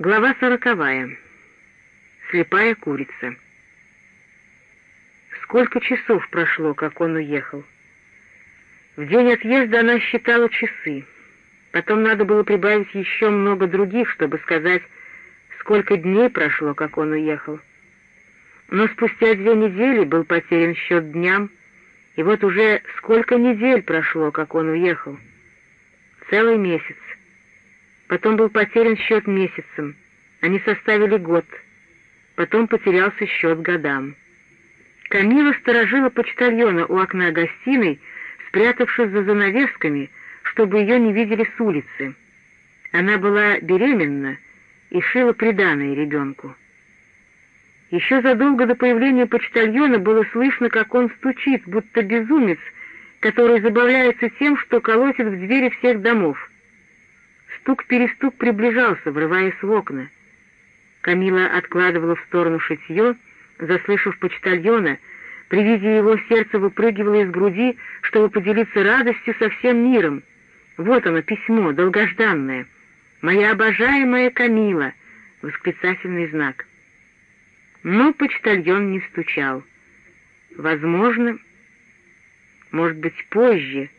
Глава сороковая. Слепая курица. Сколько часов прошло, как он уехал? В день отъезда она считала часы. Потом надо было прибавить еще много других, чтобы сказать, сколько дней прошло, как он уехал. Но спустя две недели был потерян счет дням, и вот уже сколько недель прошло, как он уехал. Целый месяц. Потом был потерян счет месяцам. Они составили год. Потом потерялся счет годам. Камила сторожила почтальона у окна гостиной, спрятавшись за занавесками, чтобы ее не видели с улицы. Она была беременна и шила приданое ребенку. Еще задолго до появления почтальона было слышно, как он стучит, будто безумец, который забавляется тем, что колотит в двери всех домов. Стук-перестук приближался, врываясь в окна. Камила откладывала в сторону шитье, заслышав почтальона, при виде его сердце выпрыгивало из груди, чтобы поделиться радостью со всем миром. Вот оно, письмо, долгожданное. «Моя обожаемая Камила!» — восклицательный знак. Но почтальон не стучал. Возможно, может быть, позже,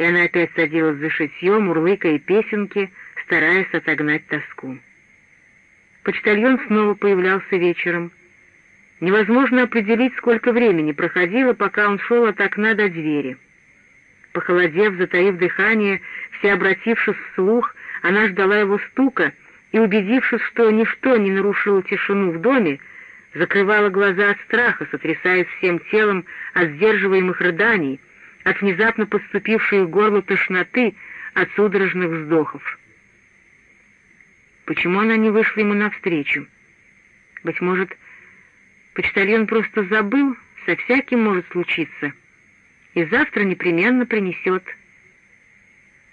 и она опять садилась за шитье, мурлыкая песенки, стараясь отогнать тоску. Почтальон снова появлялся вечером. Невозможно определить, сколько времени проходило, пока он шел от окна до двери. Похолодев, затаив дыхание, все обратившись вслух, она ждала его стука и, убедившись, что ничто не нарушило тишину в доме, закрывала глаза от страха, сотрясаясь всем телом от сдерживаемых рыданий, от внезапно подступившей в горло тошноты, от судорожных вздохов. Почему она не вышла ему навстречу? Быть может, почтальон просто забыл, со всяким может случиться, и завтра непременно принесет.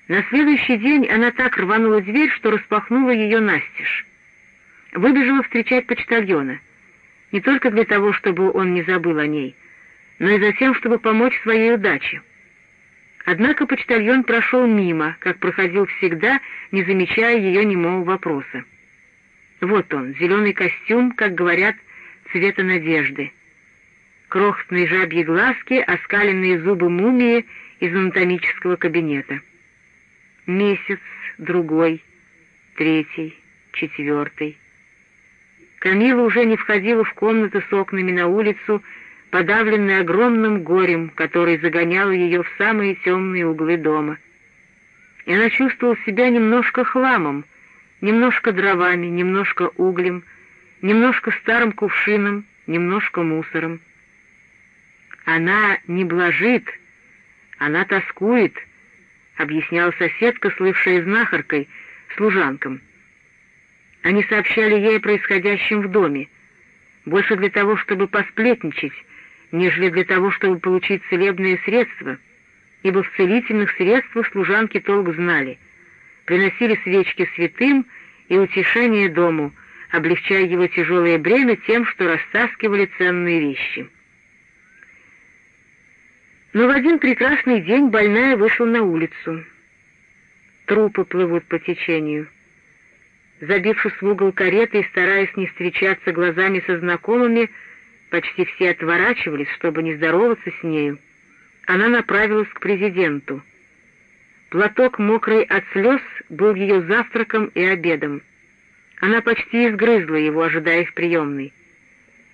На следующий день она так рванула дверь, что распахнула ее настежь. Выбежала встречать почтальона, не только для того, чтобы он не забыл о ней — но и затем, чтобы помочь своей удаче. Однако почтальон прошел мимо, как проходил всегда, не замечая ее немого вопроса. Вот он, зеленый костюм, как говорят, цвета надежды. Крохотные жабьи глазки, оскаленные зубы мумии из анатомического кабинета. Месяц, другой, третий, четвертый. Камила уже не входила в комнату с окнами на улицу, подавленная огромным горем, который загонял ее в самые темные углы дома. И она чувствовала себя немножко хламом, немножко дровами, немножко углем, немножко старым кувшином, немножко мусором. Она не блажит, она тоскует, объясняла соседка, слывшая знахаркой, служанкам. Они сообщали ей о происходящем в доме, больше для того, чтобы посплетничать, нежели для того, чтобы получить целебные средства, ибо в целительных средствах служанки толк знали, приносили свечки святым и утешение дому, облегчая его тяжелое бремя тем, что растаскивали ценные вещи. Но в один прекрасный день больная вышла на улицу. Трупы плывут по течению. Забившись в угол кареты и стараясь не встречаться глазами со знакомыми, почти все отворачивались, чтобы не здороваться с нею, она направилась к президенту. Платок, мокрый от слез, был ее завтраком и обедом. Она почти изгрызла его, ожидая в приемной.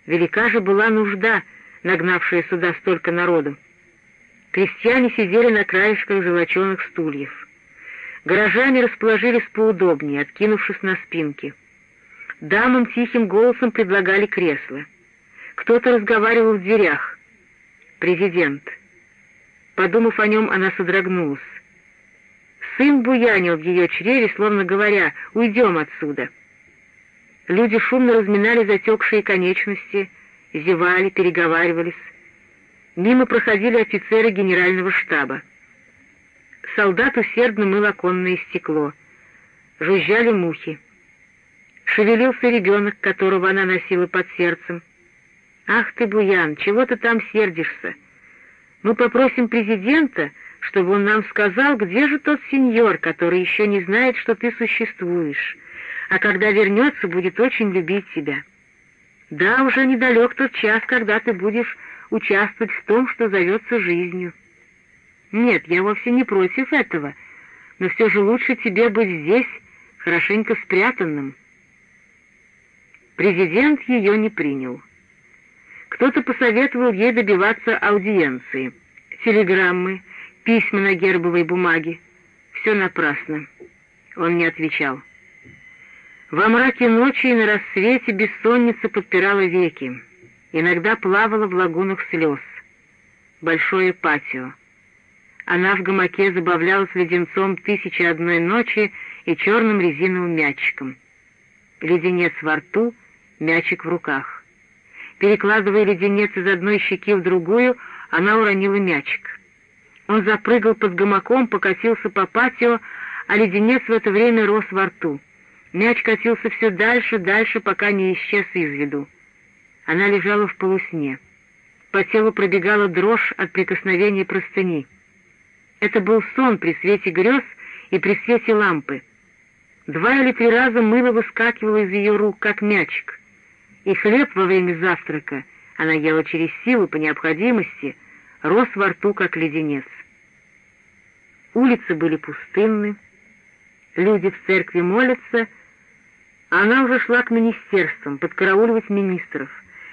Велика же была нужда, нагнавшая сюда столько народу. Крестьяне сидели на краешках золоченых стульев. Горожане расположились поудобнее, откинувшись на спинки. Дамам тихим голосом предлагали кресла. Кто-то разговаривал в дверях. Президент. Подумав о нем, она содрогнулась. Сын буянил в ее чреве, словно говоря, «Уйдем отсюда». Люди шумно разминали затекшие конечности, зевали, переговаривались. Мимо проходили офицеры генерального штаба. Солдат усердно мыл оконное стекло. Жужжали мухи. Шевелился ребенок, которого она носила под сердцем. «Ах ты, Буян, чего ты там сердишься? Мы попросим президента, чтобы он нам сказал, где же тот сеньор, который еще не знает, что ты существуешь. а когда вернется, будет очень любить тебя. Да, уже недалек тот час, когда ты будешь участвовать в том, что зовется жизнью. Нет, я вовсе не против этого, но все же лучше тебе быть здесь, хорошенько спрятанным. Президент ее не принял. Кто-то посоветовал ей добиваться аудиенции. Телеграммы, письма на гербовой бумаге. Все напрасно. Он не отвечал. Во мраке ночи и на рассвете бессонница подпирала веки. Иногда плавала в лагунах слез. Большое патио. Она в гамаке забавлялась леденцом «Тысячи одной ночи» и черным резиновым мячиком. Леденец во рту, мячик в руках. Перекладывая леденец из одной щеки в другую, она уронила мячик. Он запрыгал под гамаком, покатился по патио, а леденец в это время рос во рту. Мяч катился все дальше, дальше, пока не исчез из виду. Она лежала в полусне. По телу пробегала дрожь от прикосновения простыни. Это был сон при свете грез и при свете лампы. Два или три раза мыло выскакивало из ее рук, как мячик. И хлеб во время завтрака, она ела через силу по необходимости, рос во рту, как леденец. Улицы были пустынны, люди в церкви молятся, она уже шла к министерствам, подкарауливать министров,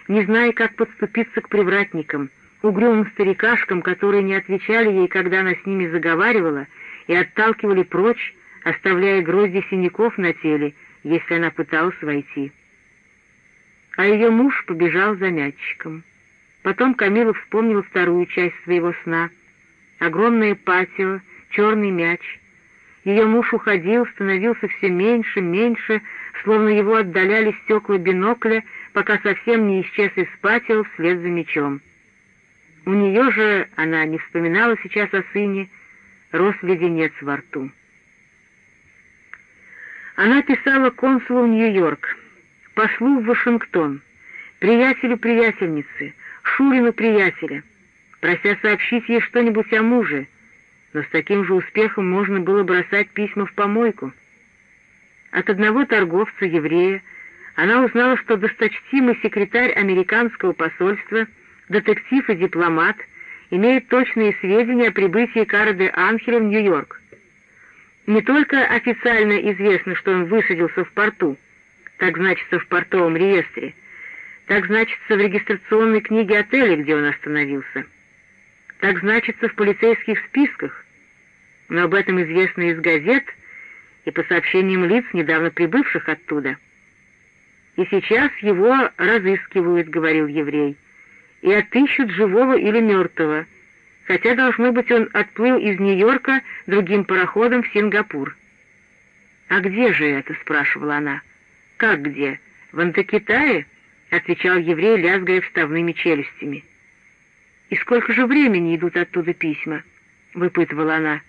не зная, как подступиться к привратникам, угрюмым старикашкам, которые не отвечали ей, когда она с ними заговаривала, и отталкивали прочь, оставляя грозди синяков на теле, если она пыталась войти. А ее муж побежал за мячиком. Потом Камила вспомнила вторую часть своего сна. Огромное патио, черный мяч. Ее муж уходил, становился все меньше, меньше, словно его отдаляли стекла бинокля, пока совсем не исчез из патио вслед за мячом. У нее же, она не вспоминала сейчас о сыне, рос леденец во рту. Она писала консулу в Нью-Йорк, послу в Вашингтон, приятелю приятельницы, Шурину приятеля, прося сообщить ей что-нибудь о муже, но с таким же успехом можно было бросать письма в помойку. От одного торговца, еврея, она узнала, что досточтимый секретарь американского посольства — детектив и дипломат, имеет точные сведения о прибытии Кара де Анхеля в Нью-Йорк. Не только официально известно, что он высадился в порту, так значится в портовом реестре, так значится в регистрационной книге отеля, где он остановился, так значится в полицейских списках, но об этом известно из газет и по сообщениям лиц, недавно прибывших оттуда. «И сейчас его разыскивают», — говорил еврей, — и отыщут живого или мертвого, хотя, должно быть, он отплыл из Нью-Йорка другим пароходом в Сингапур. «А где же это?» — спрашивала она. «Как где? В Антокитае?» — отвечал еврей, лязгая вставными челюстями. «И сколько же времени идут оттуда письма?» — выпытывала она.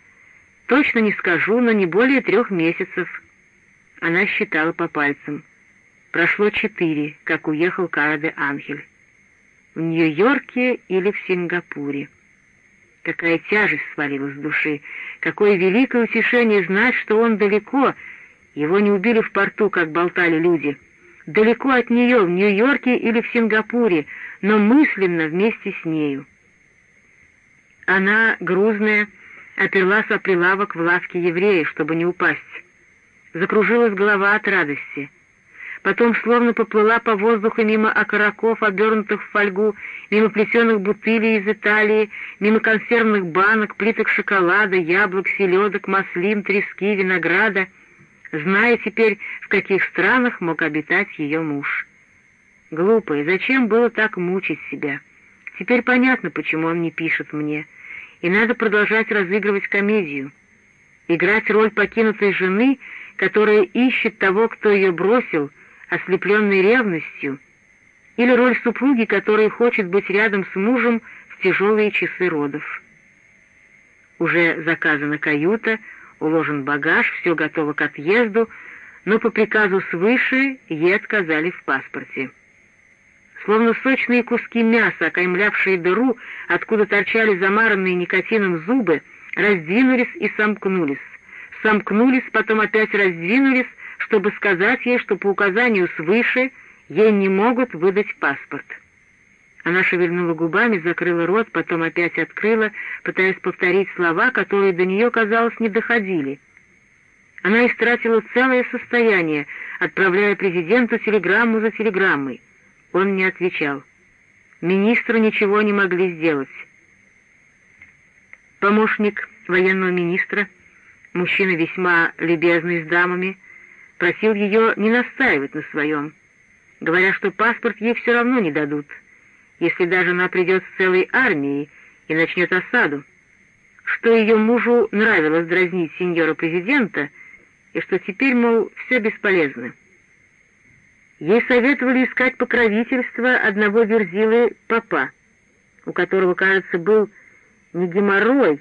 «Точно не скажу, но не более трех месяцев». Она считала по пальцам. Прошло четыре, как уехал Караде Анхель в Нью-Йорке или в Сингапуре. Какая тяжесть свалилась с души, какое великое утешение знать, что он далеко, его не убили в порту, как болтали люди, далеко от нее, в Нью-Йорке или в Сингапуре, но мысленно вместе с нею. Она, грузная, оперлась о прилавок в лавке еврея, чтобы не упасть. Закружилась голова от радости — потом словно поплыла по воздуху мимо окороков, обернутых в фольгу, мимо плетеных бутылей из Италии, мимо консервных банок, плиток шоколада, яблок, селедок, маслин, трески, винограда, зная теперь, в каких странах мог обитать ее муж. Глупо, и зачем было так мучить себя? Теперь понятно, почему он не пишет мне, и надо продолжать разыгрывать комедию. Играть роль покинутой жены, которая ищет того, кто ее бросил, ослепленной ревностью, или роль супруги, которая хочет быть рядом с мужем в тяжелые часы родов. Уже заказана каюта, уложен багаж, все готово к отъезду, но по приказу свыше ей отказали в паспорте. Словно сочные куски мяса, окаймлявшие дыру, откуда торчали замаранные никотином зубы, раздвинулись и сомкнулись. Сомкнулись, потом опять раздвинулись, чтобы сказать ей, что по указанию свыше ей не могут выдать паспорт. Она шевельнула губами, закрыла рот, потом опять открыла, пытаясь повторить слова, которые до нее, казалось, не доходили. Она истратила целое состояние, отправляя президенту телеграмму за телеграммой. Он не отвечал. Министры ничего не могли сделать. Помощник военного министра, мужчина весьма любезный с дамами, просил ее не настаивать на своем, говоря, что паспорт ей все равно не дадут — если даже она придет с целой армией и начнет осаду, что ее мужу нравилось дразнить сеньора президента, и что теперь, мол, все бесполезно. Ей советовали искать покровительство одного верзилы папа, у которого, кажется, был не геморрой,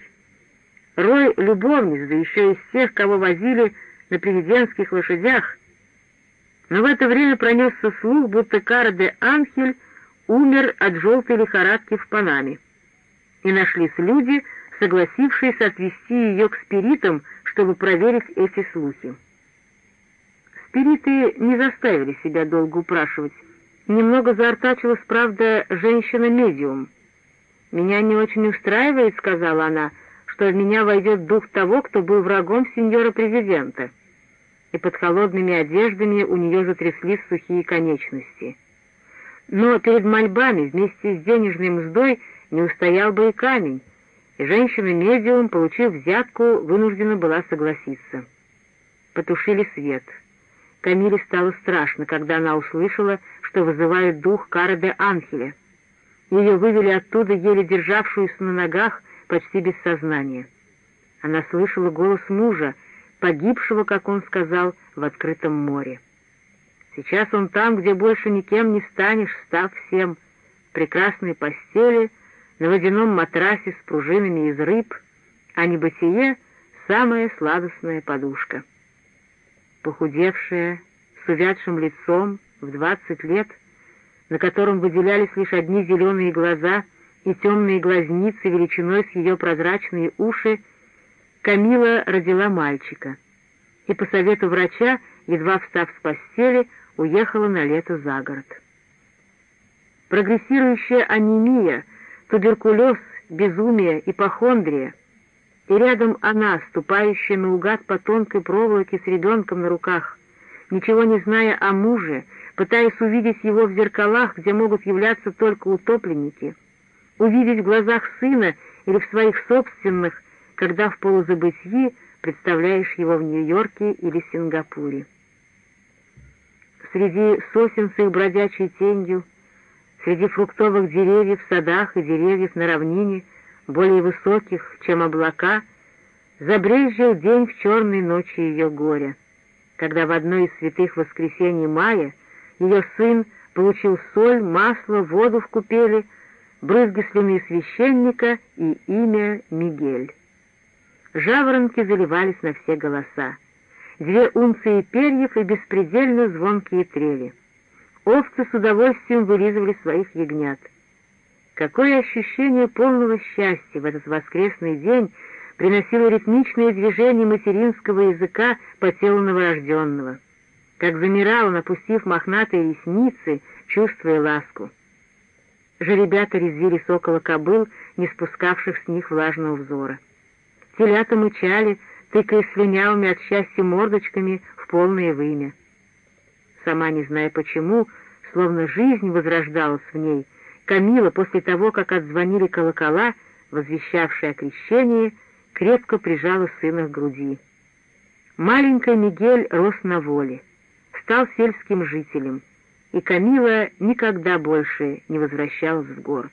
рой любовниц, да еще из тех, кого возили на президентских лошадях. Но в это время пронесся слух, будто Кара де Анхель умер от желтой лихорадки в Панаме. И нашлись люди, согласившиеся отвезти ее к спиритам, чтобы проверить эти слухи. Спириты не заставили себя долго упрашивать. Немного заортачилась, правда, женщина-медиум. «Меня не очень устраивает», — сказала она, — «что в меня войдет дух того, кто был врагом сеньора-президента». И под холодными одеждами у нее затряслись сухие конечности. Но перед мольбами вместе с денежной мздой не устоял бы и камень, и женщина-медиум, получив взятку, вынуждена была согласиться. Потушили свет. Камиле стало страшно, когда она услышала, что вызывает дух Кара Анхеля. Ее вывели оттуда, еле державшуюся на ногах, почти без сознания. Она слышала голос мужа, погибшего, как он сказал, в открытом море. Сейчас он там, где больше никем не станешь, став всем. В прекрасной постели, на водяном матрасе с пружинами из рыб, а небытие — самая сладостная подушка. Похудевшая, с увядшим лицом, в двадцать лет, на котором выделялись лишь одни зеленые глаза и темные глазницы величиной с ее прозрачные уши, Камила родила мальчика. И по совету врача, едва встав с постели, уехала на лето за город. Прогрессирующая анемия, туберкулез, безумие, ипохондрия, и рядом она, ступающая наугад по тонкой проволоке с ребенком на руках, ничего не зная о муже, пытаясь увидеть его в зеркалах, где могут являться только утопленники, увидеть в глазах сына или в своих собственных, когда в полузабытии представляешь его в Нью-Йорке или Сингапуре среди сосен с их бродячей тенью, среди фруктовых деревьев в садах и деревьев на равнине, более высоких, чем облака, забрезжил день в черной ночи ее горя, когда в одно из святых воскресений мая ее сын получил соль, масло, воду в купели, брызги слюны священника и имя Мигель. Жаворонки заливались на все голоса две унции перьев и беспредельно звонкие трели. Овцы с удовольствием вылизывали своих ягнят. Какое ощущение полного счастья в этот воскресный день приносило ритмичное движение материнского языка по телу новорожденного, как замирал, напустив мохнатые ресницы, чувствуя ласку. Жеребята резвились около кобыл, не спускавших с них влажного взора. Телята мычали, тыкая слюнявыми от счастья мордочками в полное вымя. Сама не зная почему, словно жизнь возрождалась в ней, Камила после того, как отзвонили колокола, возвещавшие о крещении, крепко прижала сына к груди. Маленький Мигель рос на воле, стал сельским жителем, и Камила никогда больше не возвращалась в город.